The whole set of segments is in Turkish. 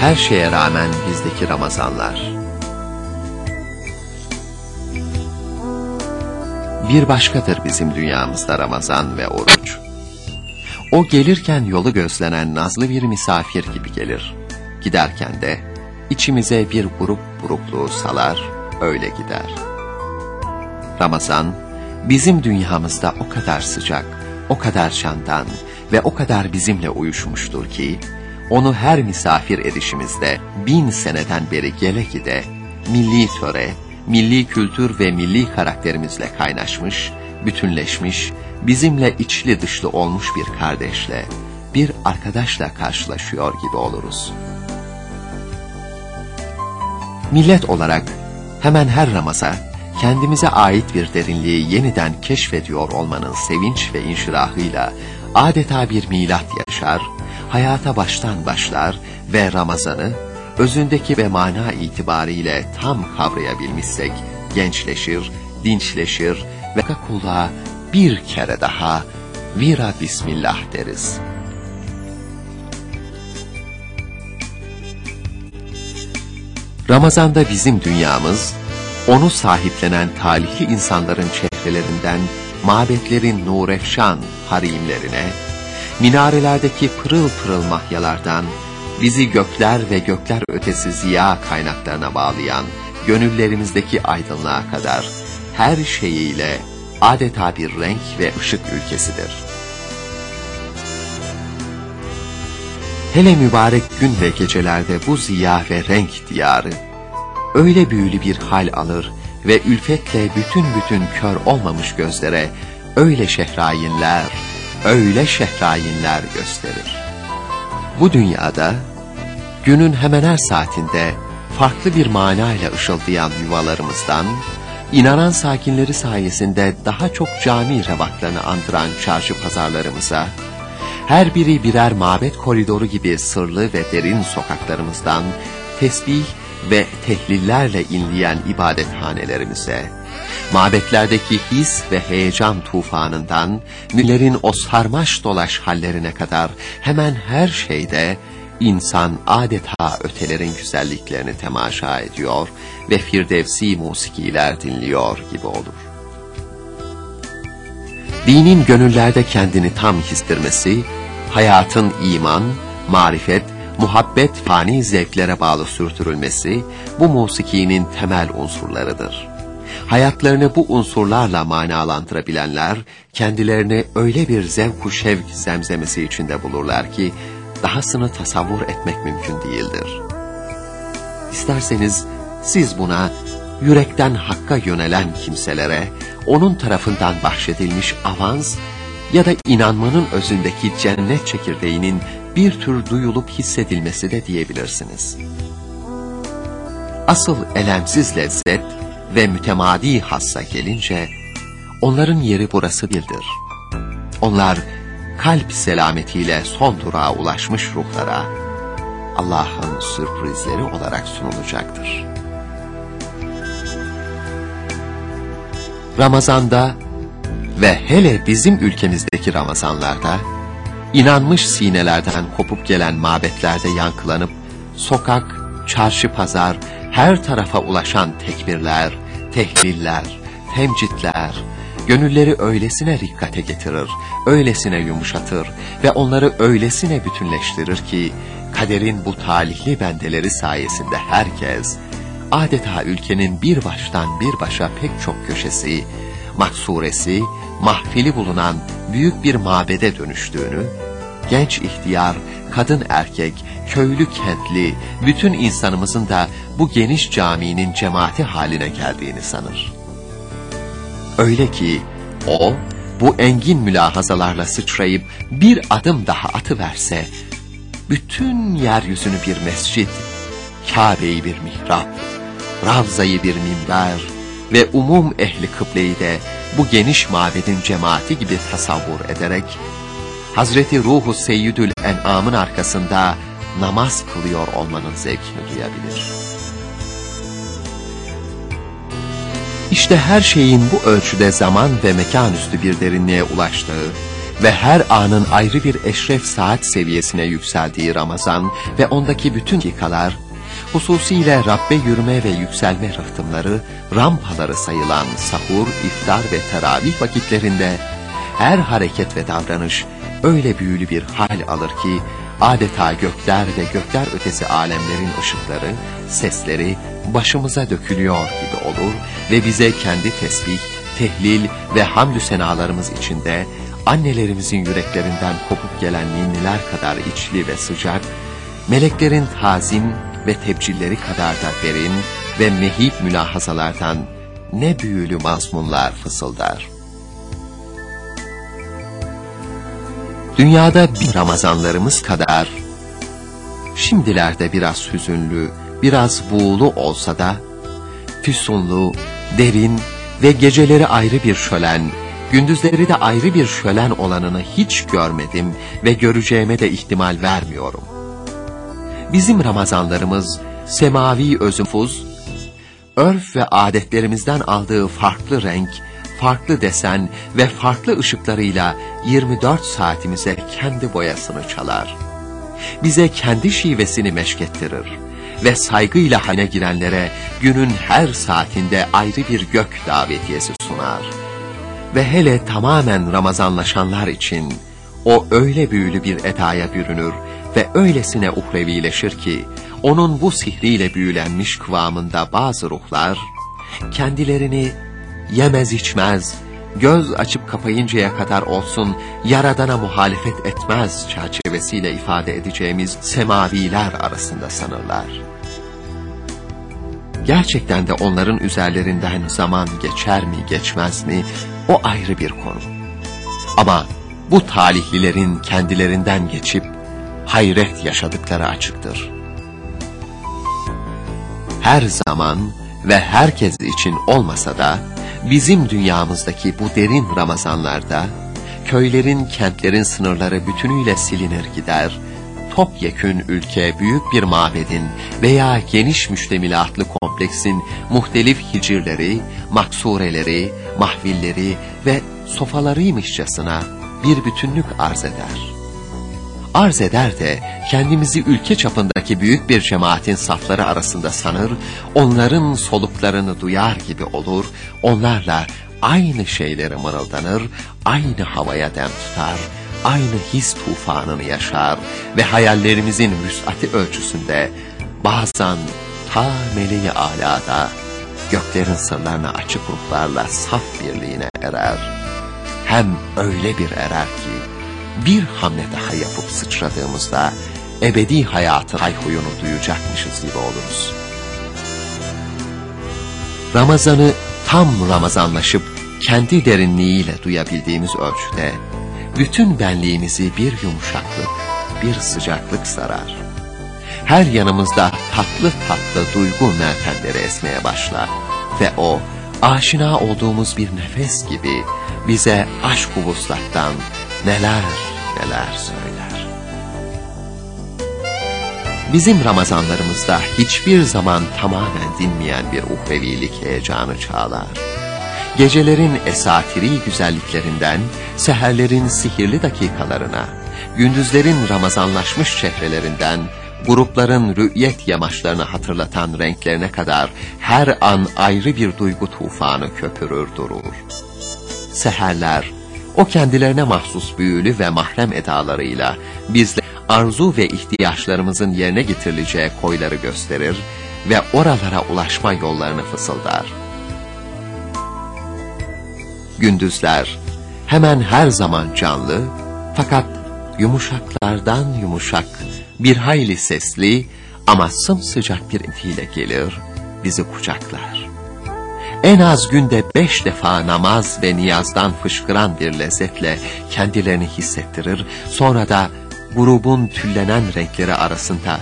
Her şeye rağmen bizdeki Ramazanlar. Bir başkadır bizim dünyamızda Ramazan ve oruç. O gelirken yolu gözlenen nazlı bir misafir gibi gelir. Giderken de içimize bir grup burukluğu salar, öyle gider. Ramazan, bizim dünyamızda o kadar sıcak, o kadar şandan ve o kadar bizimle uyuşmuştur ki, onu her misafir erişimizde bin seneden beri gele gide, milli töre, milli kültür ve milli karakterimizle kaynaşmış, bütünleşmiş, bizimle içli dışlı olmuş bir kardeşle, bir arkadaşla karşılaşıyor gibi oluruz. Millet olarak hemen her Ramazan kendimize ait bir derinliği yeniden keşfediyor olmanın sevinç ve inşirahıyla adeta bir milat yaşar, hayata baştan başlar ve Ramazan'ı özündeki ve mana itibariyle tam kavrayabilmişsek gençleşir, dinçleşir ve kulluğa bir kere daha vira bismillah deriz. Ramazan'da bizim dünyamız, onu sahiplenen talihli insanların çehrelerinden mabetlerin nurefşan harimlerine, minarelerdeki pırıl pırıl mahyalardan, bizi gökler ve gökler ötesi ziya kaynaklarına bağlayan gönüllerimizdeki aydınlığa kadar her şeyiyle adeta bir renk ve ışık ülkesidir. Hele mübarek gün ve gecelerde bu ziya ve renk diyarı, öyle büyülü bir hal alır ve ülfetle bütün bütün kör olmamış gözlere öyle şehrayinler, öyle şehrayinler gösterir. Bu dünyada günün hemen her saatinde farklı bir manayla ışıldayan yuvalarımızdan, inanan sakinleri sayesinde daha çok cami revatlarını andıran çarşı pazarlarımıza, her biri birer mabet koridoru gibi sırlı ve derin sokaklarımızdan tesbih ve tehlillerle inleyen ibadethanelerimize, mabetlerdeki his ve heyecan tufanından, müllerin o sarmaş dolaş hallerine kadar hemen her şeyde insan adeta ötelerin güzelliklerini temaşa ediyor ve firdevsi musikiler dinliyor gibi olur. Dinin gönüllerde kendini tam histirmesi, hayatın iman, marifet, muhabbet fani zevklere bağlı sürtürülmesi bu musikinin temel unsurlarıdır. Hayatlarını bu unsurlarla manalandırabilenler kendilerini öyle bir zevk-u şevk zemzemesi içinde bulurlar ki dahasını tasavvur etmek mümkün değildir. İsterseniz siz buna yürekten hakka yönelen kimselere onun tarafından bahşedilmiş avans ya da inanmanın özündeki cennet çekirdeğinin bir tür duyulup hissedilmesi de diyebilirsiniz. Asıl elemsiz lezzet ve mütemadi hassa gelince onların yeri burası değildir. Onlar kalp selametiyle son durağa ulaşmış ruhlara Allah'ın sürprizleri olarak sunulacaktır. Ramazanda ve hele bizim ülkemizdeki Ramazanlarda inanmış sinelerden kopup gelen mabetlerde yankılanıp sokak, çarşı pazar her tarafa ulaşan tekbirler, tehliller, temcitler, gönülleri öylesine rikkate getirir, öylesine yumuşatır ve onları öylesine bütünleştirir ki kaderin bu talihli bendeleri sayesinde herkes adeta ülkenin bir baştan bir başa pek çok köşesi, maksuresi, mahfili bulunan büyük bir mabede dönüştüğünü, genç ihtiyar, kadın erkek, köylü kentli, bütün insanımızın da bu geniş caminin cemaati haline geldiğini sanır. Öyle ki o bu engin mülahazalarla sıçrayıp bir adım daha atıverse, bütün yeryüzünü bir mescit, Kabe'yi bir mihrap, Ravza'yı bir minber ve umum ehli kıbleyi de bu geniş mabedin cemaati gibi tasavvur ederek, Hazreti Ruhu Seyyidül En'am'ın arkasında namaz kılıyor olmanın zevkini duyabilir. İşte her şeyin bu ölçüde zaman ve mekan üstü bir derinliğe ulaştığı, ve her anın ayrı bir eşref saat seviyesine yükseldiği Ramazan ve ondaki bütün dakikalar, hususiyle Rabbe yürüme ve yükselme rıhtımları, rampaları sayılan sahur, iftar ve teravih vakitlerinde her hareket ve davranış öyle büyülü bir hal alır ki, adeta gökler ve gökler ötesi alemlerin ışıkları, sesleri başımıza dökülüyor gibi olur ve bize kendi tesbih, tehlil ve hamdü senalarımız içinde annelerimizin yüreklerinden kopup gelen ninniler kadar içli ve sıcak, meleklerin tazim ve tebcilleri kadar da derin ve mehip mülahazalardan ne büyülü mazmunlar fısıldar. Dünyada bir Ramazanlarımız kadar, şimdilerde biraz hüzünlü, biraz buğulu olsa da, füsunlu, derin ve geceleri ayrı bir şölen, gündüzleri de ayrı bir şölen olanını hiç görmedim ve göreceğime de ihtimal vermiyorum. Bizim Ramazanlarımız semavi özümfuz, örf ve adetlerimizden aldığı farklı renk, farklı desen ve farklı ışıklarıyla 24 saatimize kendi boyasını çalar. Bize kendi şivesini meşkettirir ve saygıyla hane girenlere günün her saatinde ayrı bir gök davetiyesi sunar. Ve hele tamamen Ramazanlaşanlar için o öyle büyülü bir edaya bürünür ve öylesine uhrevileşir ki, onun bu sihriyle büyülenmiş kıvamında bazı ruhlar, kendilerini yemez içmez, göz açıp kapayıncaya kadar olsun yaradana muhalefet etmez çerçevesiyle ifade edeceğimiz semaviler arasında sanırlar. Gerçekten de onların üzerlerinden zaman geçer mi geçmez mi o ayrı bir konu. Ama bu talihlilerin kendilerinden geçip hayret yaşadıkları açıktır. Her zaman ve herkes için olmasa da bizim dünyamızdaki bu derin Ramazanlarda köylerin, kentlerin sınırları bütünüyle silinir gider, topyekün ülke büyük bir mabedin veya geniş müştemilatlı kompleksin muhtelif hicirleri, maksureleri, mahvilleri ve sofalarıymışçasına bir bütünlük arz eder. Arz eder de kendimizi ülke çapındaki büyük bir cemaatin safları arasında sanır, onların soluklarını duyar gibi olur, onlarla aynı şeyleri mırıldanır, aynı havaya dem tutar, aynı his tufanını yaşar ve hayallerimizin vüs'ati ölçüsünde bazen ta meleği alada göklerin sırlarına açık ruhlarla saf birliğine erer. Hem öyle bir erer ki bir hamle daha yapıp sıçradığımızda ebedi hayatın hayhuyunu duyacakmışız gibi oluruz. Ramazan'ı tam Ramazanlaşıp kendi derinliğiyle duyabildiğimiz ölçüde bütün benliğimizi bir yumuşaklık, bir sıcaklık sarar. Her yanımızda tatlı tatlı duygu meltemleri esmeye başlar ve o aşina olduğumuz bir nefes gibi bize aşk-ı vuslattan neler neler söyler. Bizim Ramazanlarımızda hiçbir zaman tamamen dinmeyen bir uhrevilik heyecanı çağlar. Gecelerin esatiri güzelliklerinden, seherlerin sihirli dakikalarına, gündüzlerin Ramazanlaşmış çehrelerinden, grupların rü'yet yamaçlarını hatırlatan renklerine kadar her an ayrı bir duygu tufanı köpürür durur. Seherler, o kendilerine mahsus büyülü ve mahrem edalarıyla bizle arzu ve ihtiyaçlarımızın yerine getirileceği koyları gösterir ve oralara ulaşma yollarını fısıldar. Gündüzler hemen her zaman canlı fakat yumuşaklardan yumuşak bir hayli sesli ama sımsıcak bir itiyle gelir, bizi kucaklar en az günde beş defa namaz ve niyazdan fışkıran bir lezzetle kendilerini hissettirir, sonra da grubun tüllenen renkleri arasında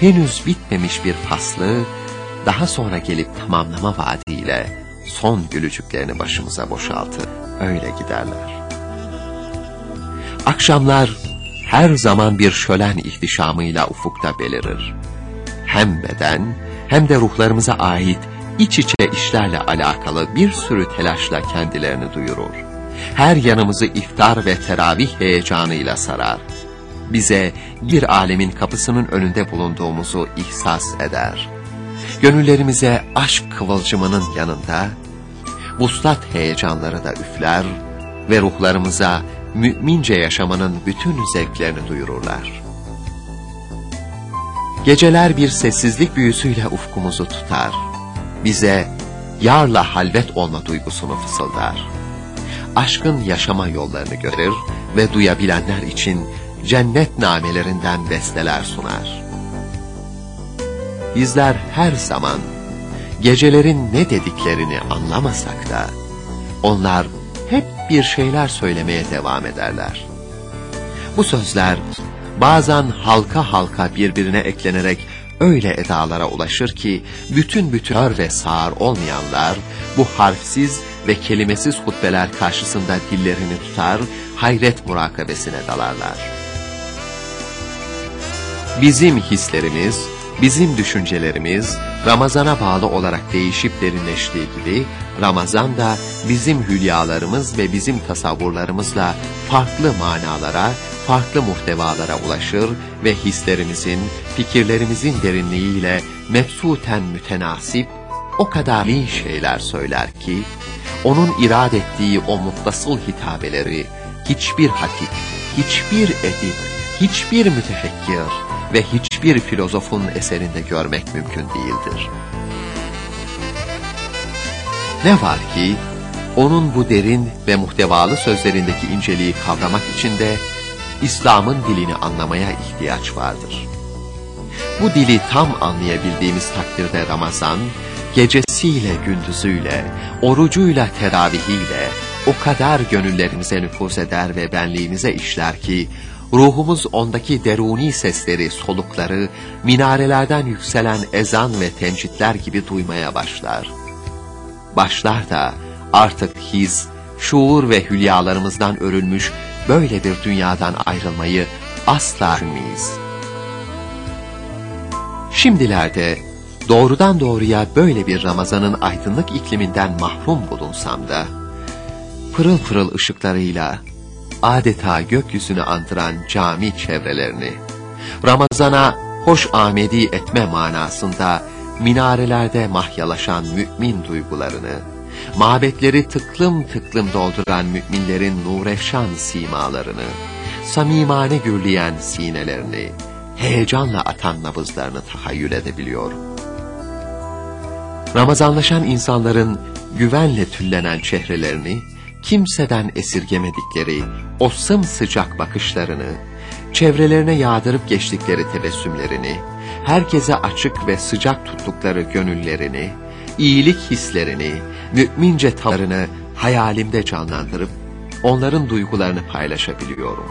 henüz bitmemiş bir faslı, daha sonra gelip tamamlama vaadiyle son gülücüklerini başımıza boşaltır, öyle giderler. Akşamlar her zaman bir şölen ihtişamıyla ufukta belirir. Hem beden hem de ruhlarımıza ait iç içe işlerle alakalı bir sürü telaşla kendilerini duyurur. Her yanımızı iftar ve teravih heyecanıyla sarar. Bize bir alemin kapısının önünde bulunduğumuzu ihsas eder. Gönüllerimize aşk kıvılcımının yanında, vuslat heyecanları da üfler ve ruhlarımıza mümince yaşamanın bütün zevklerini duyururlar. Geceler bir sessizlik büyüsüyle ufkumuzu tutar. Bize yarla halvet olma duygusunu fısıldar. Aşkın yaşama yollarını görür ve duyabilenler için cennet namelerinden besteler sunar. Bizler her zaman gecelerin ne dediklerini anlamasak da onlar hep bir şeyler söylemeye devam ederler. Bu sözler bazen halka halka birbirine eklenerek öyle edalara ulaşır ki bütün bütünör ve sağır olmayanlar bu harfsiz ve kelimesiz hutbeler karşısında dillerini tutar, hayret murakabesine dalarlar. Bizim hislerimiz, bizim düşüncelerimiz Ramazana bağlı olarak değişip derinleştiği gibi Ramazan da bizim hülyalarımız ve bizim tasavvurlarımızla farklı manalara, farklı muhtevalara ulaşır ve hislerimizin, fikirlerimizin derinliğiyle mefsuten mütenasip, o kadar iyi şeyler söyler ki, onun irad ettiği o muttasıl hitabeleri hiçbir hatip, hiçbir edip, hiçbir mütefekkir ve hiçbir filozofun eserinde görmek mümkün değildir. Ne var ki, onun bu derin ve muhtevalı sözlerindeki inceliği kavramak için de İslam'ın dilini anlamaya ihtiyaç vardır. Bu dili tam anlayabildiğimiz takdirde Ramazan, gecesiyle gündüzüyle, orucuyla teravihiyle o kadar gönüllerimize nüfuz eder ve benliğimize işler ki, ruhumuz ondaki deruni sesleri, solukları, minarelerden yükselen ezan ve tencitler gibi duymaya başlar. Başlar da artık his, şuur ve hülyalarımızdan örülmüş böyle bir dünyadan ayrılmayı asla düşünmeyiz. Şimdilerde doğrudan doğruya böyle bir Ramazan'ın aydınlık ikliminden mahrum bulunsam da, pırıl pırıl ışıklarıyla adeta gökyüzünü andıran cami çevrelerini, Ramazan'a hoş amedi etme manasında minarelerde mahyalaşan mümin duygularını, mabetleri tıklım tıklım dolduran müminlerin nurefşan simalarını, samimane gürleyen sinelerini, heyecanla atan nabızlarını tahayyül edebiliyorum. Ramazanlaşan insanların güvenle tüllenen çehrelerini, kimseden esirgemedikleri o sımsıcak bakışlarını, çevrelerine yağdırıp geçtikleri tebessümlerini, herkese açık ve sıcak tuttukları gönüllerini, iyilik hislerini, mümince tavırlarını hayalimde canlandırıp, onların duygularını paylaşabiliyorum.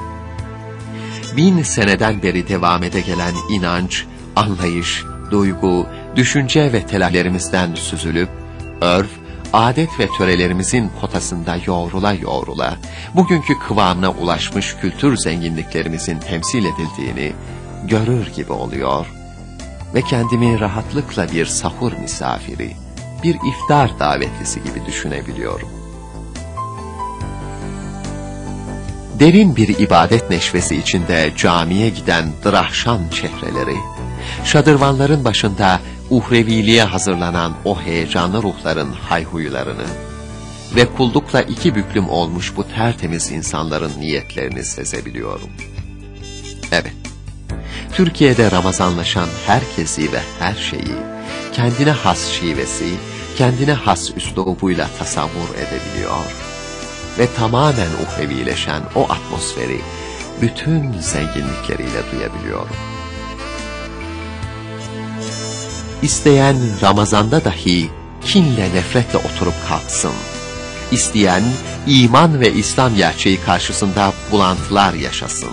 Bin seneden beri devam ede gelen inanç, anlayış, duygu, düşünce ve telahlerimizden süzülüp, örf, adet ve törelerimizin potasında yoğrula yoğrula, bugünkü kıvamına ulaşmış kültür zenginliklerimizin temsil edildiğini görür gibi oluyor ve kendimi rahatlıkla bir sahur misafiri, bir iftar davetlisi gibi düşünebiliyorum. Derin bir ibadet neşvesi içinde camiye giden drahşan çehreleri, şadırvanların başında uhreviliğe hazırlanan o heyecanlı ruhların hayhuylarını ve kullukla iki büklüm olmuş bu tertemiz insanların niyetlerini sezebiliyorum. Evet, Türkiye'de Ramazanlaşan herkesi ve her şeyi, kendine has şivesi, kendine has üslubuyla tasavvur edebiliyor ve tamamen uhrevileşen o atmosferi bütün zenginlikleriyle duyabiliyorum. İsteyen Ramazan'da dahi kinle nefretle oturup kalksın. İsteyen iman ve İslam gerçeği karşısında bulantılar yaşasın.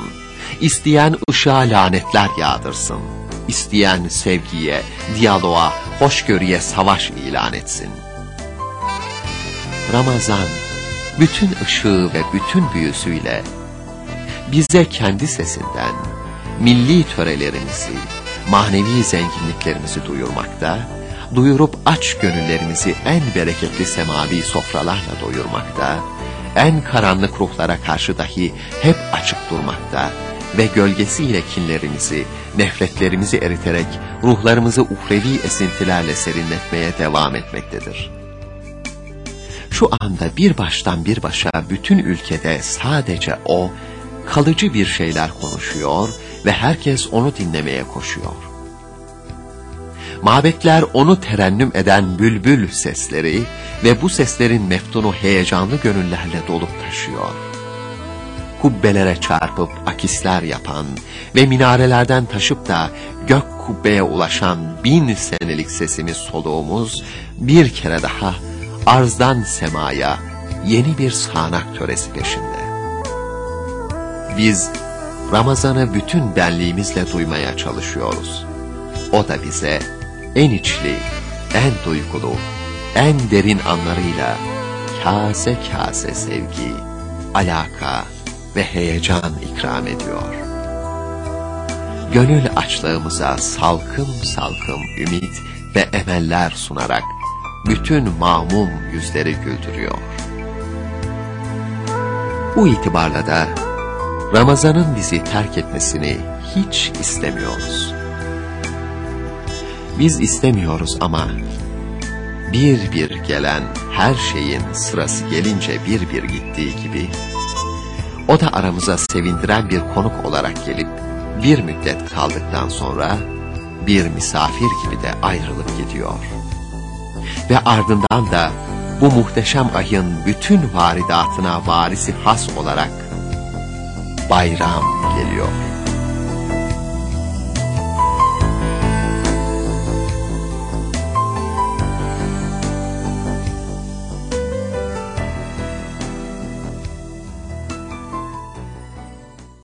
İsteyen ışığa lanetler yağdırsın. İsteyen sevgiye, diyaloğa, hoşgörüye savaş ilan etsin. Ramazan, bütün ışığı ve bütün büyüsüyle bize kendi sesinden milli törelerimizi, manevi zenginliklerimizi duyurmakta, duyurup aç gönüllerimizi en bereketli semavi sofralarla doyurmakta, en karanlık ruhlara karşı dahi hep açık durmakta ve gölgesiyle kinlerimizi, nefretlerimizi eriterek ruhlarımızı uhrevi esintilerle serinletmeye devam etmektedir. Şu anda bir baştan bir başa bütün ülkede sadece o, kalıcı bir şeyler konuşuyor ve herkes onu dinlemeye koşuyor. Mabetler onu terennüm eden bülbül sesleri ve bu seslerin meftunu heyecanlı gönüllerle dolup taşıyor. Kubbelere çarpıp akisler yapan ve minarelerden taşıp da gök kubbeye ulaşan bin senelik sesimiz soluğumuz bir kere daha arzdan semaya yeni bir sağanak töresi peşinde. Biz Ramazan'ı bütün benliğimizle duymaya çalışıyoruz. O da bize en içli, en duygulu, en derin anlarıyla kase kase sevgi, alaka ve heyecan ikram ediyor. Gönül açlığımıza salkım salkım ümit ve emeller sunarak bütün mamum yüzleri güldürüyor. Bu itibarla da Ramazan'ın bizi terk etmesini hiç istemiyoruz. Biz istemiyoruz ama bir bir gelen her şeyin sırası gelince bir bir gittiği gibi o da aramıza sevindiren bir konuk olarak gelip bir müddet kaldıktan sonra bir misafir gibi de ayrılıp gidiyor. Ve ardından da bu muhteşem ayın bütün varidatına varisi has olarak bayram geliyor.